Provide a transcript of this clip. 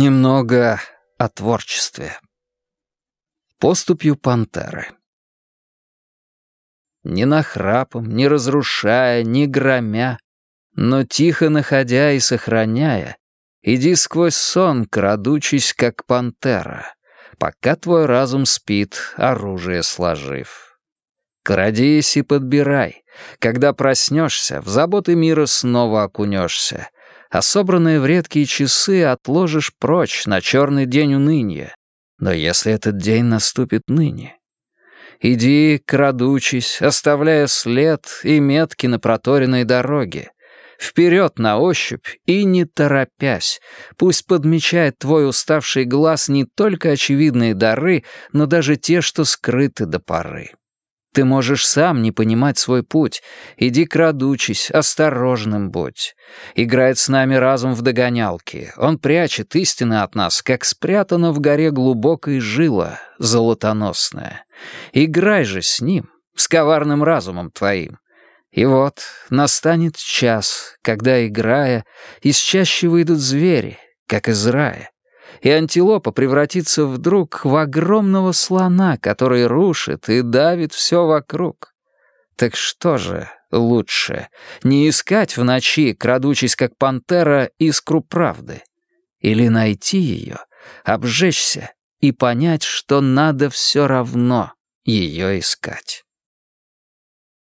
Немного о творчестве. Поступью пантеры. Не нахрапом, не разрушая, не громя, но тихо находя и сохраняя, иди сквозь сон, крадучись, как пантера, пока твой разум спит, оружие сложив. Крадись и подбирай, когда проснешься, в заботы мира снова окунешься, а собранные в редкие часы отложишь прочь на черный день уныния. Но если этот день наступит ныне? Иди, крадучись, оставляя след и метки на проторенной дороге. Вперед на ощупь и не торопясь. Пусть подмечает твой уставший глаз не только очевидные дары, но даже те, что скрыты до поры. Ты можешь сам не понимать свой путь. Иди крадучись, осторожным будь. Играет с нами разум в догонялки. Он прячет истины от нас, как спрятана в горе глубокой жила, золотоносная. Играй же с ним, с коварным разумом твоим. И вот настанет час, когда, играя, из чаще выйдут звери, как из рая и антилопа превратится вдруг в огромного слона, который рушит и давит все вокруг. Так что же лучше, не искать в ночи, крадучись как пантера, искру правды? Или найти ее, обжечься и понять, что надо все равно ее искать?